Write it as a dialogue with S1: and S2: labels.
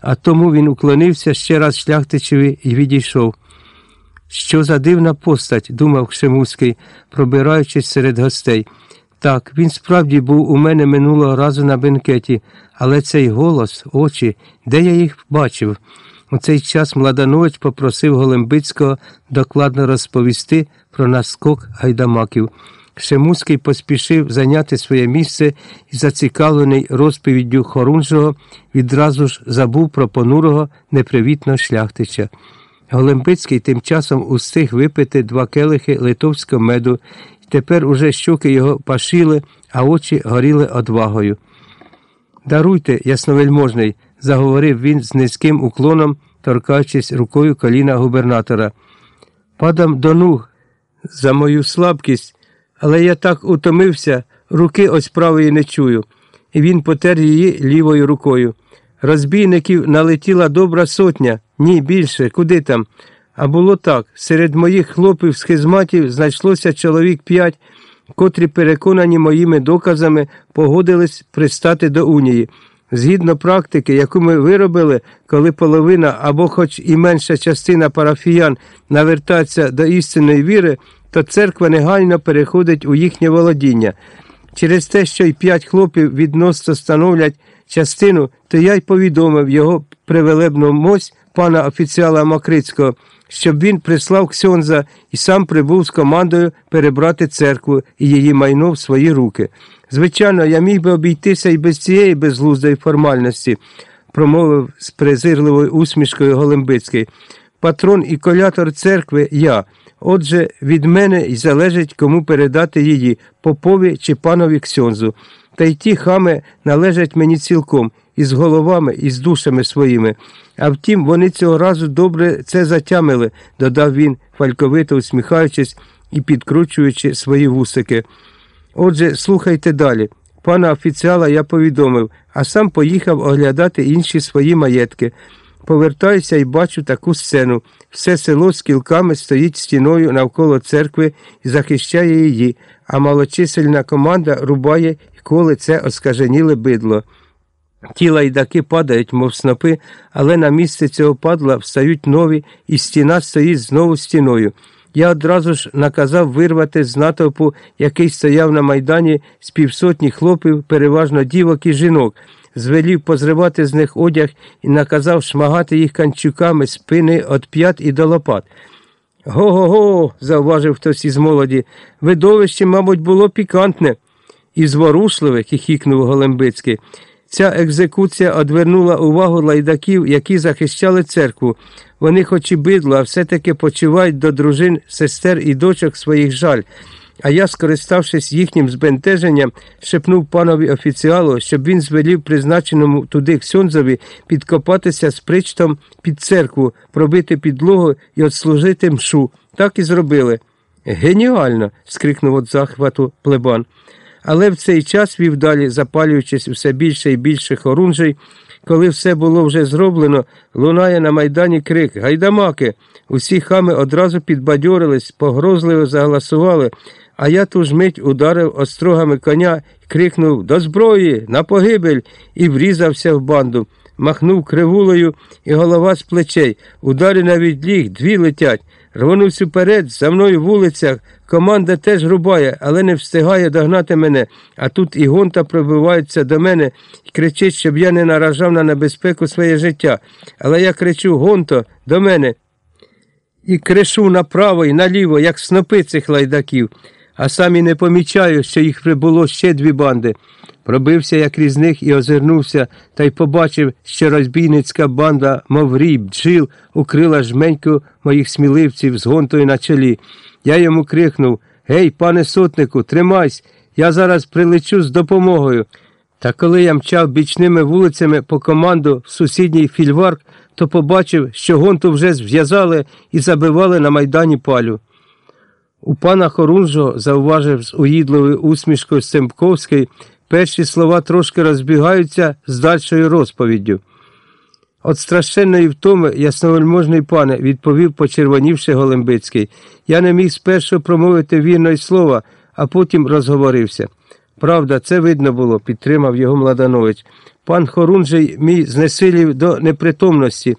S1: а тому він уклонився ще раз шляхтичеві і відійшов. Що за дивна постать, думав Кшемуський, пробираючись серед гостей. Так, він справді був у мене минулого разу на бенкеті, але цей голос, очі, де я їх бачив? У цей час Младанович попросив Голембицького докладно розповісти про наскок гайдамаків. Кшемуський поспішив зайняти своє місце і, зацікавлений розповіддю Хорунжого, відразу ж забув про понурого непривітного шляхтича. Голембицький тим часом устиг випити два келихи литовського меду, і тепер уже щоки його пашіли, а очі горіли одвагою. Даруйте, ясновельможний, заговорив він з низьким уклоном, торкаючись рукою коліна губернатора. Падам до нуг за мою слабкість, але я так утомився, руки ось правої не чую. І він потер її лівою рукою. Розбійників налетіла добра сотня, ні більше, куди там. А було так серед моїх хлопів схизматів знайшлося чоловік п'ять, котрі, переконані моїми доказами, погодились пристати до унії. Згідно практики, яку ми виробили, коли половина або хоч і менша частина парафіян навертаться до істинної віри, то церква негайно переходить у їхнє володіння. Через те, що й п'ять хлопів відносно становлять частину, то я й повідомив його привелебну мось пана офіціала Макрицького, щоб він прислав Ксьонза і сам прибув з командою перебрати церкву і її майно в свої руки. Звичайно, я міг би обійтися і без цієї безглуздої формальності, промовив з презирливою усмішкою Голембицький. Патрон і колятор церкви я. Отже, від мене й залежить, кому передати її попові чи панові Ксьонзу. Та й ті хами належать мені цілком, із головами, і з душами своїми. А втім, вони цього разу добре це затямили, додав він, фальковито усміхаючись і підкручуючи свої вусики. Отже, слухайте далі. Пана офіціала я повідомив, а сам поїхав оглядати інші свої маєтки. Повертаюся і бачу таку сцену. Все село з кілками стоїть стіною навколо церкви і захищає її, а малочисельна команда рубає і коле це оскаженіле бидло. Ті лайдаки падають, мов снопи, але на місце цього падла встають нові, і стіна стоїть знову стіною. Я одразу ж наказав вирвати з натовпу, який стояв на майдані з півсотні хлопів, переважно дівок і жінок, звелів позривати з них одяг і наказав шмагати їх канчуками спини від п'ят і до лопат. Го-го-го, зауважив хтось із молоді. Видовище, мабуть, було пікантне. І зворушливе, хіхікнув Голембицький. Ця екзекуція одвернула увагу лайдаків, які захищали церкву. Вони, хоч і бидло, а все-таки почувають до дружин, сестер і дочок своїх жаль. А я, скориставшись їхнім збентеженням, шепнув панові офіціалу, щоб він звелів призначеному туди Ксьонзові підкопатися з причтом під церкву, пробити підлогу і отслужити мшу. Так і зробили. Геніально. скрикнув від захвату плебан. Але в цей час вів далі, запалюючись все більше і більше хорунжей, коли все було вже зроблено, лунає на майдані крик Гайдамаки. Усі хами одразу підбадьорились, погрозливо заголосували, а я ту ж мить ударив острогами коня крикнув До зброї, на погибель і врізався в банду. Махнув кривулею і голова з плечей. Ударі на відліг, дві летять. Рвонувся вперед, за мною вулицях. Команда теж рубає, але не встигає догнати мене. А тут і гонта пробивається до мене і кричить, щоб я не наражав на небезпеку своє життя. Але я кричу Гонто, до мене. І кришу направо і наліво, як снопи цих лайдаків, а сам і не помічаю, що їх прибуло ще дві банди. Пробився я крізь них і озирнувся, та й побачив, що розбійницька банда, мов рій, бджіл, укрила жменьку моїх сміливців з гонтою на чолі. Я йому крикнув Гей, пане сотнику, тримайся, я зараз прилечу з допомогою. Та коли я мчав бічними вулицями по команду в сусідній фільварк, то побачив, що гонту вже зв'язали і забивали на майдані палю. У пана Хорунжого зауважив з уїдливою усмішкою Семковський, перші слова трошки розбігаються з дальшою розповіддю. От страшенної втоми, ясновельможний пане, відповів, почервонівши Голембицький. Я не міг спершу промовити вірної слова, а потім розговорився. Правда, це видно було, підтримав його Младанович. Пан Хорунжий мій знесилів до непритомності.